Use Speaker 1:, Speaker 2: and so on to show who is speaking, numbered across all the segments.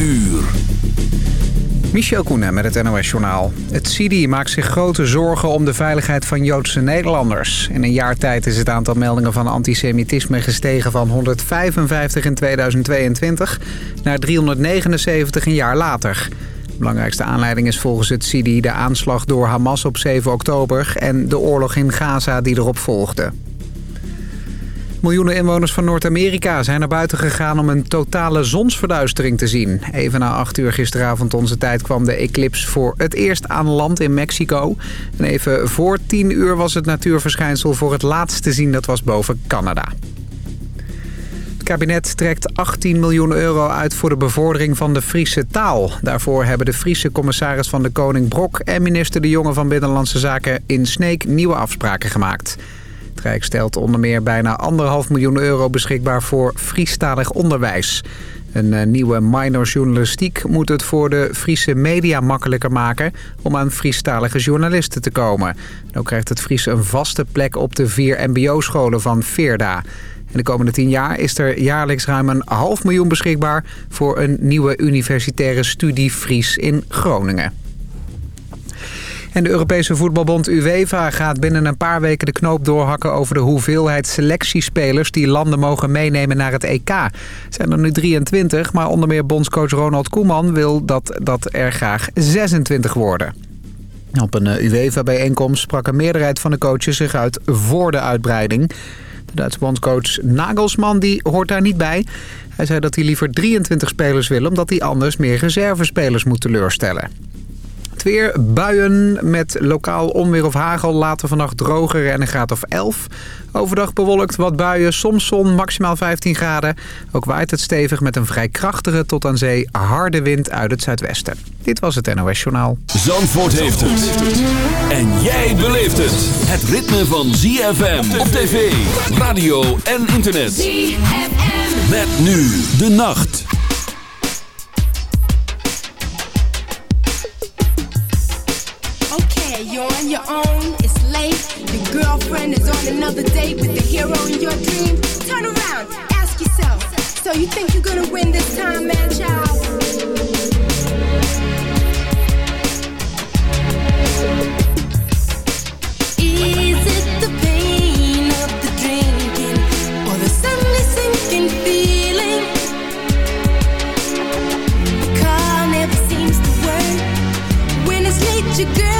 Speaker 1: uur.
Speaker 2: Michel Koenen met het NOS-journaal. Het CIDI maakt zich grote zorgen om de veiligheid van Joodse Nederlanders. In een jaar tijd is het aantal meldingen van antisemitisme gestegen van 155 in 2022 naar 379 een jaar later. De belangrijkste aanleiding is volgens het CIDI de aanslag door Hamas op 7 oktober... en de oorlog in Gaza die erop volgde. Miljoenen inwoners van Noord-Amerika zijn naar buiten gegaan om een totale zonsverduistering te zien. Even na 8 uur gisteravond onze tijd kwam de eclipse voor het eerst aan land in Mexico. En even voor 10 uur was het natuurverschijnsel voor het laatst te zien, dat was boven Canada. Het kabinet trekt 18 miljoen euro uit voor de bevordering van de Friese taal. Daarvoor hebben de Friese commissaris van de Koning Brok en minister De Jonge van Binnenlandse Zaken in Sneek nieuwe afspraken gemaakt. Het Rijk stelt onder meer bijna anderhalf miljoen euro beschikbaar voor Friestalig onderwijs. Een eh, nieuwe minor journalistiek moet het voor de Friese media makkelijker maken... om aan Friestalige journalisten te komen. ook krijgt het Fries een vaste plek op de vier mbo-scholen van Veerda. In de komende tien jaar is er jaarlijks ruim een half miljoen beschikbaar... voor een nieuwe universitaire studie Fries in Groningen. En de Europese voetbalbond UEFA gaat binnen een paar weken de knoop doorhakken... over de hoeveelheid selectiespelers die landen mogen meenemen naar het EK. Het zijn er nu 23, maar onder meer bondscoach Ronald Koeman wil dat dat er graag 26 worden. Op een eh, UEFA-bijeenkomst sprak een meerderheid van de coaches zich uit voor de uitbreiding. De Duitse bondscoach Nagelsman die hoort daar niet bij. Hij zei dat hij liever 23 spelers wil... omdat hij anders meer reservespelers moet teleurstellen weer. Buien met lokaal onweer of hagel. Later vannacht droger en een graad of 11. Overdag bewolkt wat buien, soms zon, maximaal 15 graden. Ook waait het stevig met een vrij krachtige tot aan zee harde wind uit het zuidwesten. Dit was het NOS Journaal.
Speaker 1: Zandvoort heeft het. En jij beleeft het. Het ritme van ZFM op tv, radio en internet. ZFM. Met nu de nacht.
Speaker 3: Your own, it's late. Your girlfriend is on another date with the hero in your dream. Turn around, ask yourself. So you think you're gonna win this time, man, child? Is it the pain of the drinking or the Sunday sinking feeling? The never seems to work when it's late. Your girl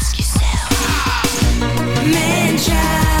Speaker 4: Ask yourself, man, child,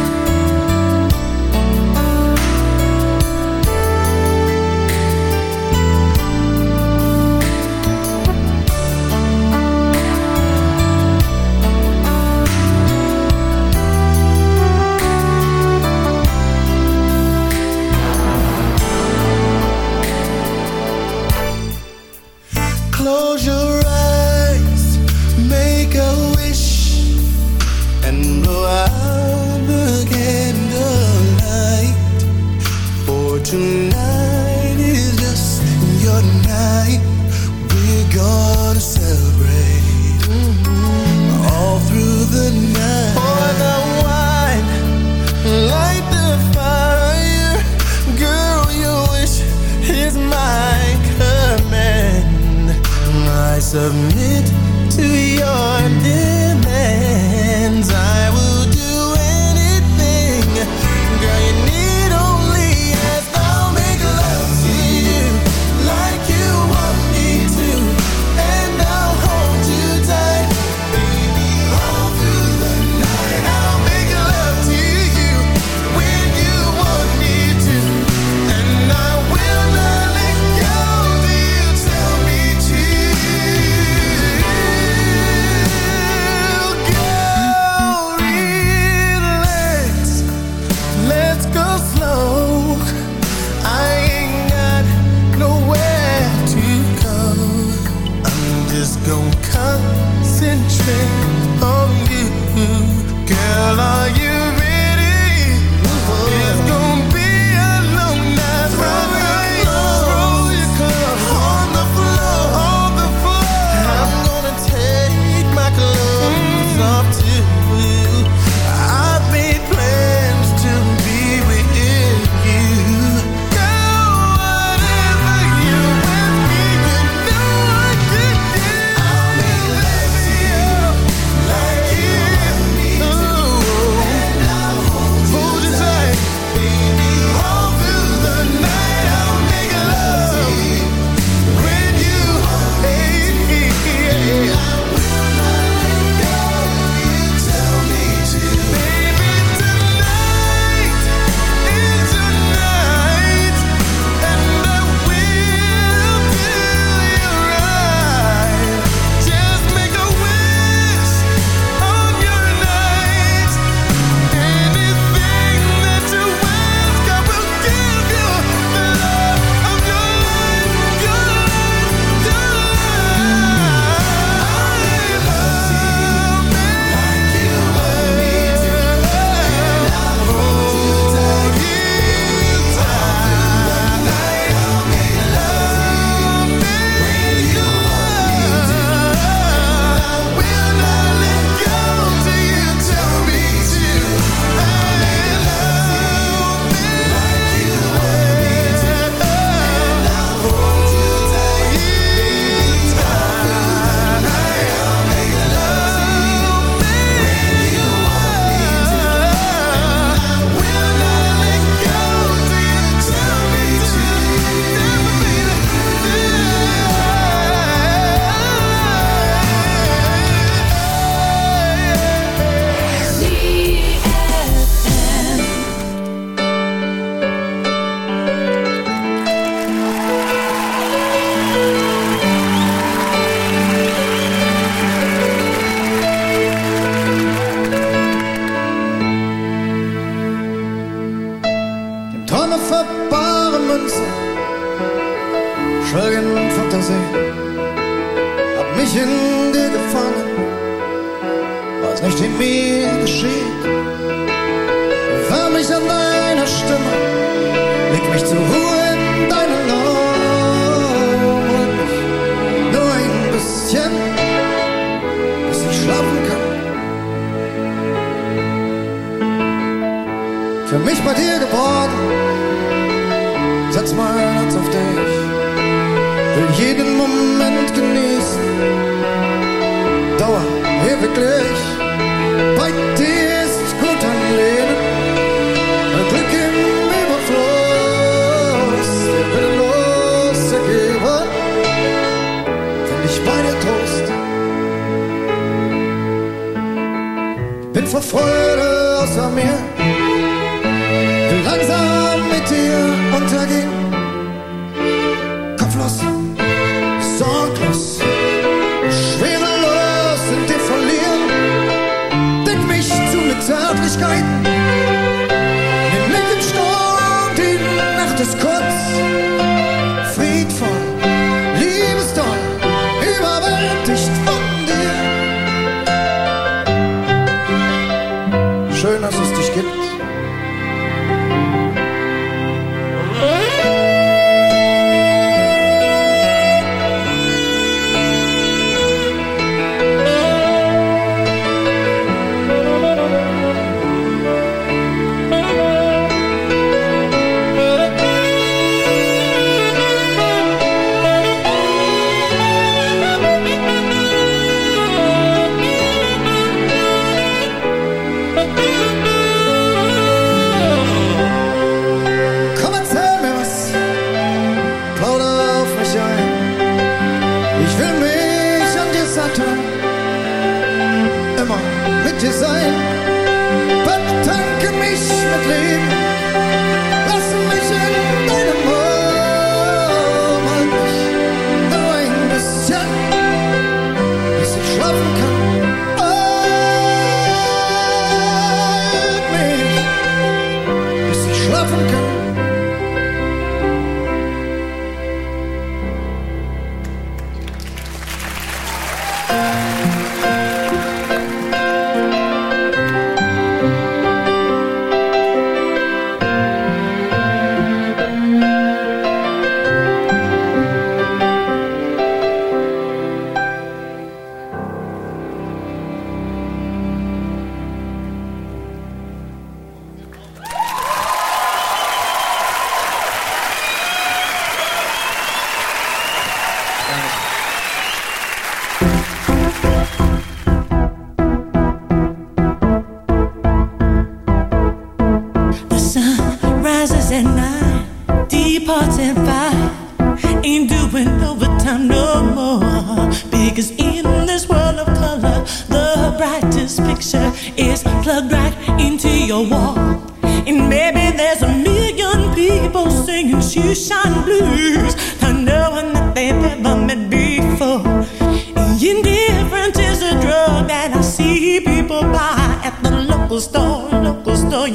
Speaker 4: Zärtlichkeiten.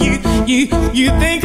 Speaker 4: You, you, you think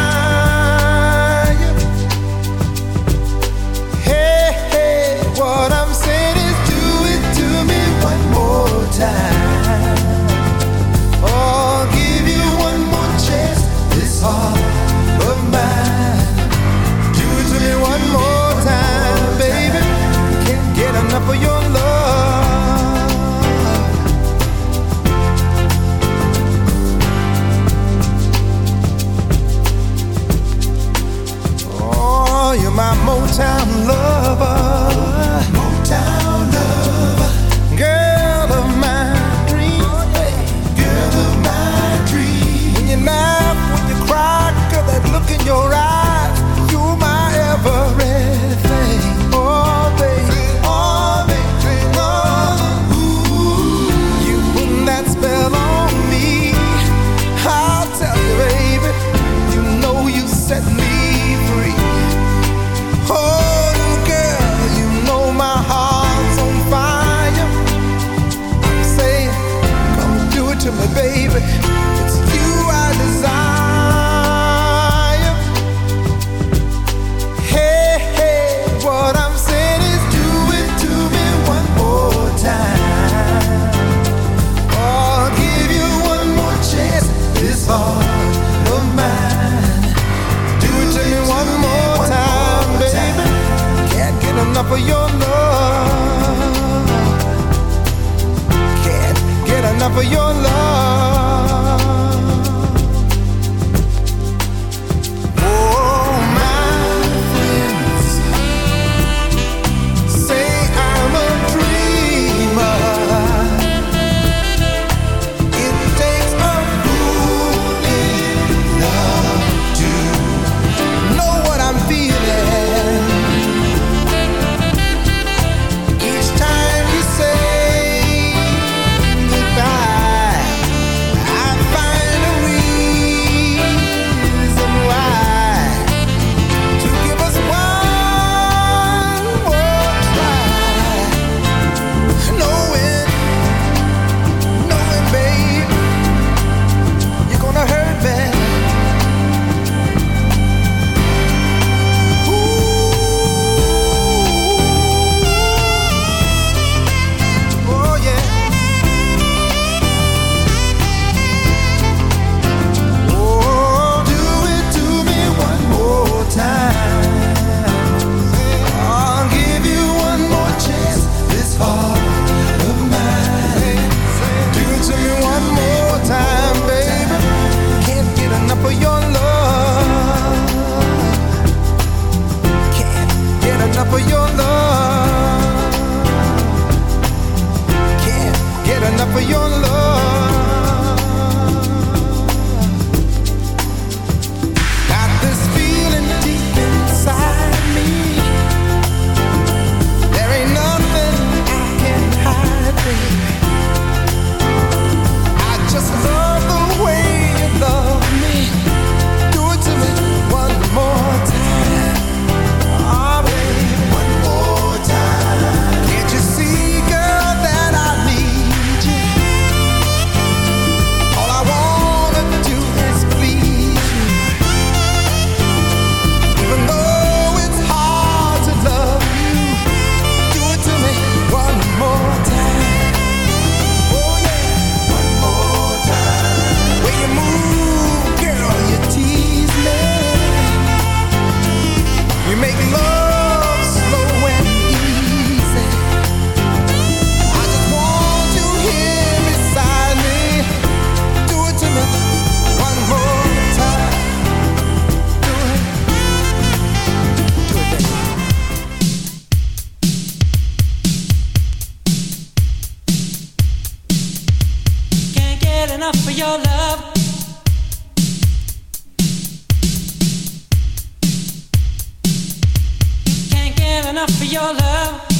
Speaker 5: for your love. Can't get enough for your love.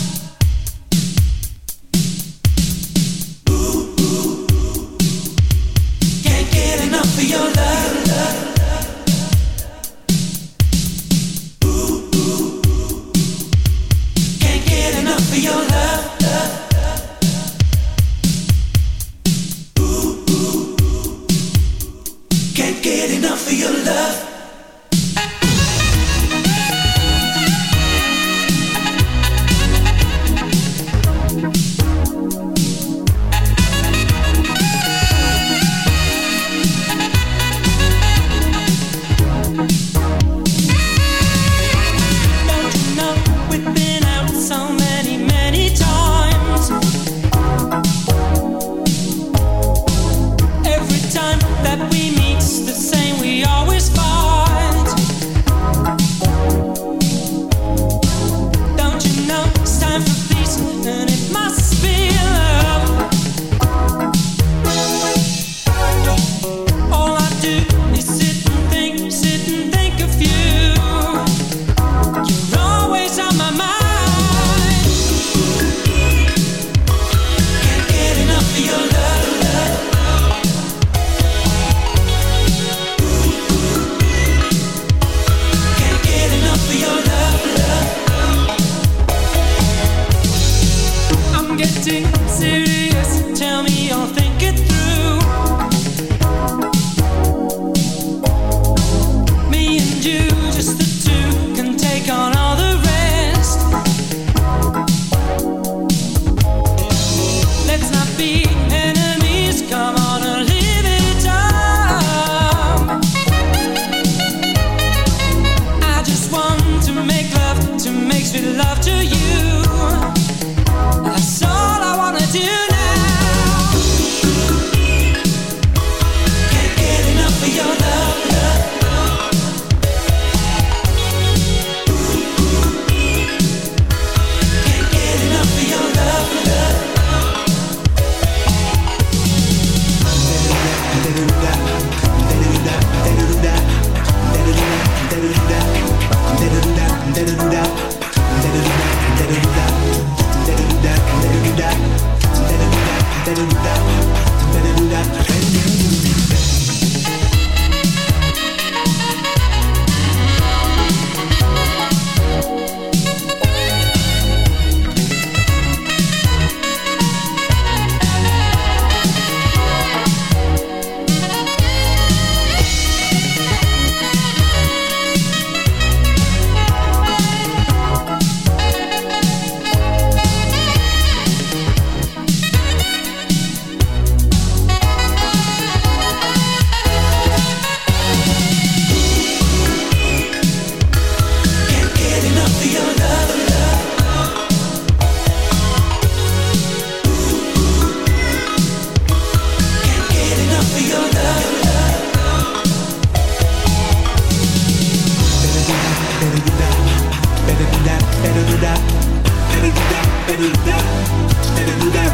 Speaker 5: Better do that.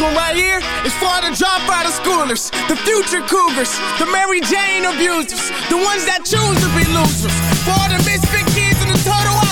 Speaker 6: Right here is for the dropout of schoolers, the future cougars, the Mary Jane abusers, the ones that choose to be losers. For the misfit kids and the total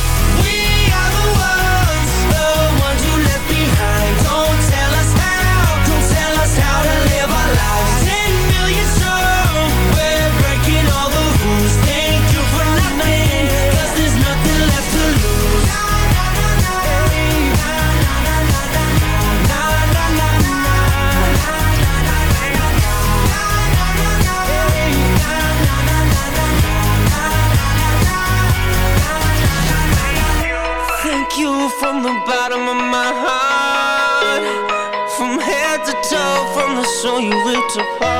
Speaker 7: to
Speaker 8: fall.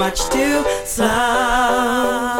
Speaker 8: Much too slow.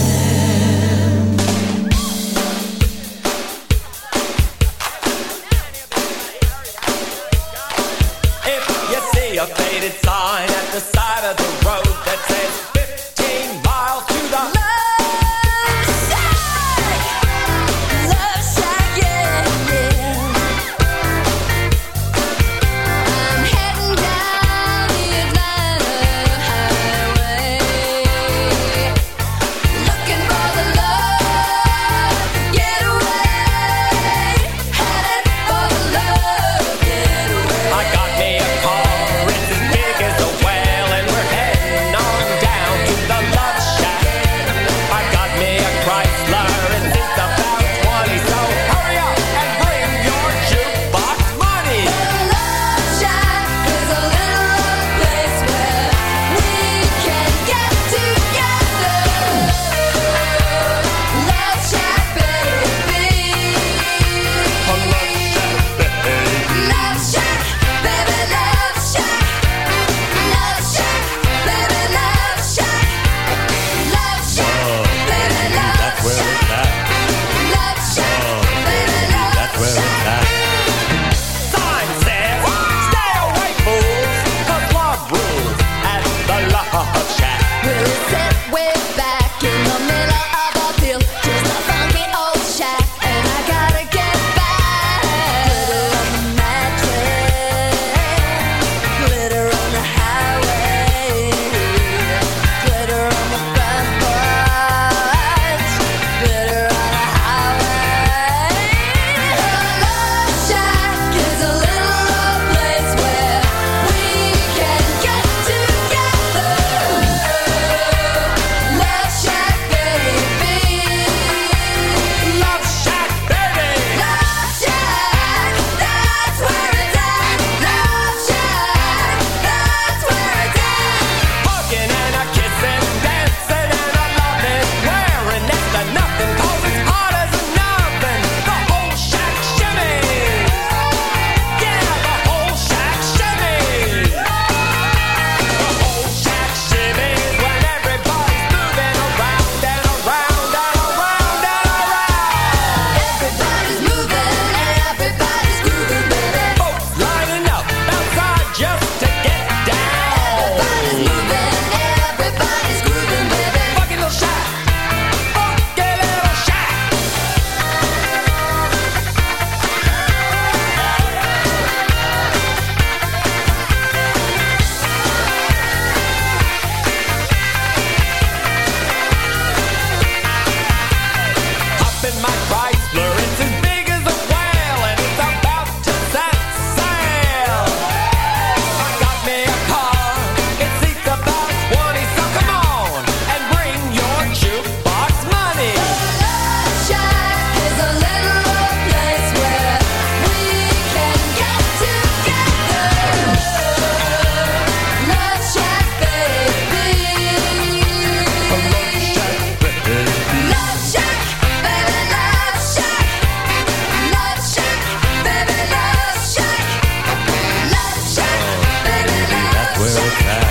Speaker 1: cry.